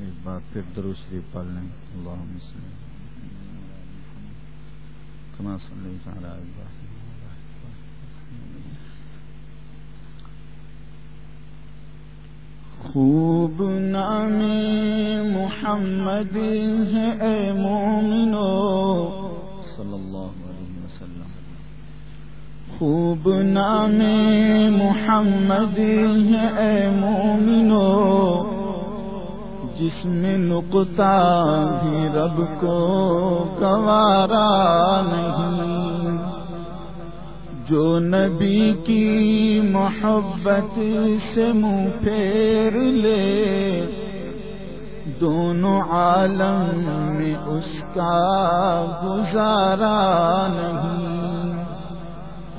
ایک بار پھر درو شریف پڑھ لیں۔ اللہ کما صلی تعالی ابراہیم۔ خوب نام محمد ہے اے مومنو۔ صلی اللہ علیہ وسلم۔ خوب نام محمد ہے اے مومنو۔ جس میں نقطہ بھی رب کو گوارا نہیں۔ جو نبی کی محبت سے منہ پھیر لے، دونوں عالم میں اس کا گزارا نہیں۔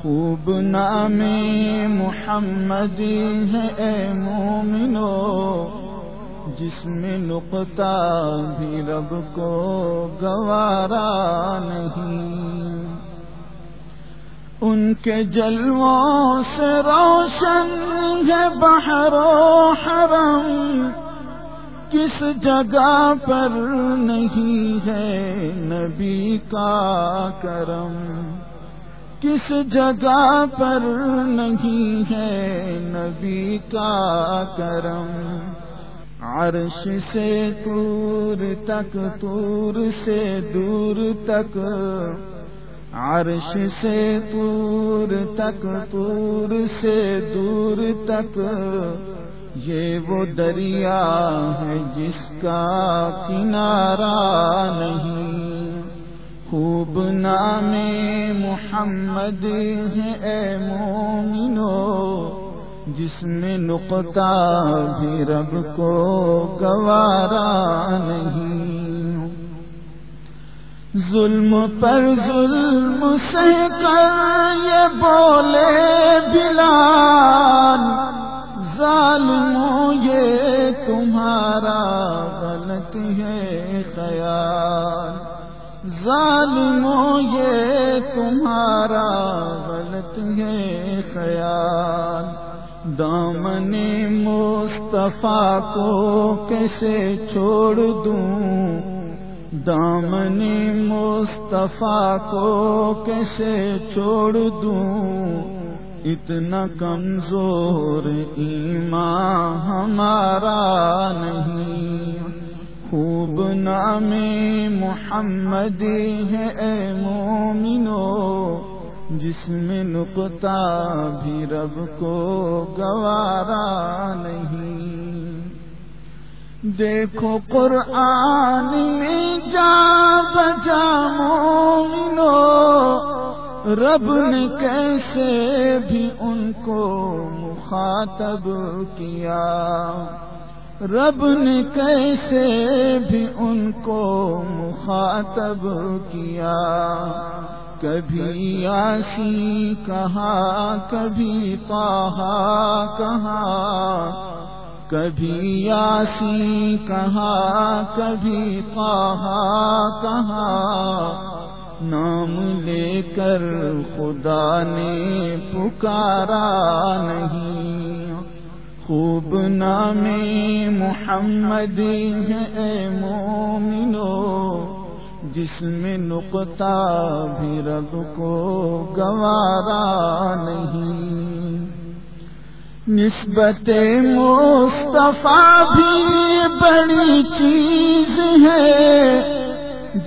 خوب نام محمد ہے، اے مومنو۔ جس میں نقطہ بھی رب کو گوارا نہیں۔ ان کے جلووں سے روشن ہے بحر و حرم۔ کس جگہ پر نہیں ہے نبی کا کرم۔ کس جگہ پر نہیں ہے نبی کا کرم۔ عرش سے دور تک دور سے دور تک۔ عرش سے دور تک دور سے دور تک۔ یہ وہ دریا ہے جس کا کنارہ نہیں۔ خوب نام محمد ہے، اے مومنو۔ جس میں نقطہ بھی رب کو گوارا نہیں۔ ظلم پر ظلم سے کر یہ بولے بلال، ظالموں یہ تمہارا غلط ہے خیال۔ ظالموں یہ تمہارا غلط ہے خیال۔ دامن مصطفیٰ کو کیسے چھوڑ دوں؟ دامن مصطفیٰ کو کیسے چھوڑ دوں؟ اتنا کمزور ایمان ہمارا نہیں۔ خوب نام محمد ہے اے مومنو۔ جس میں نقطہ بھی رب کو گوارا نہیں۔ دیکھو قرآن میں جا بجا مومنو، رب نے کیسے بھی ان کو مخاطب کیا؟ رب نے کیسے بھی ان کو مخاطب کیا؟ کبھی آسی کہا، کبھی پاہا کہاں کبھی یاسی کہاں کبھی کہا۔ کہاں نام لے کر خدا نے پکارا نہیں۔ خوب نام محمد ہے اے مومنو۔ جس میں نقطہ بھی رب کو گوارا نہیں۔ نسبت مصطفیٰ بھی بڑی چیز ہے،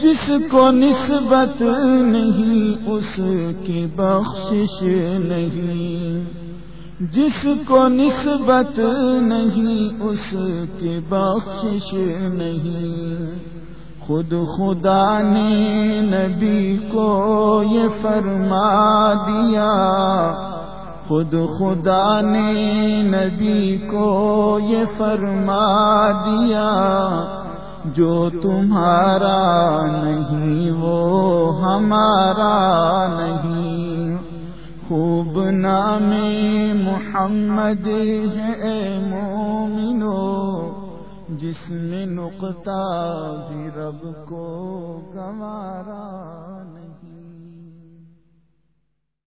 جس کو نسبت نہیں، اس کی بخشش نہیں۔ جس کو نسبت نہیں، اس کی بخشش نہیں۔ خود خدا نے نبی کو یہ فرما دیا۔ خود خدا نے نبی کو یہ فرما دیا۔ جو تمہارا نہیں، وہ ہمارا نہیں۔ خوب نام محمد ہے مومنو۔ جس میں نقطہ بھی رب کو گوارا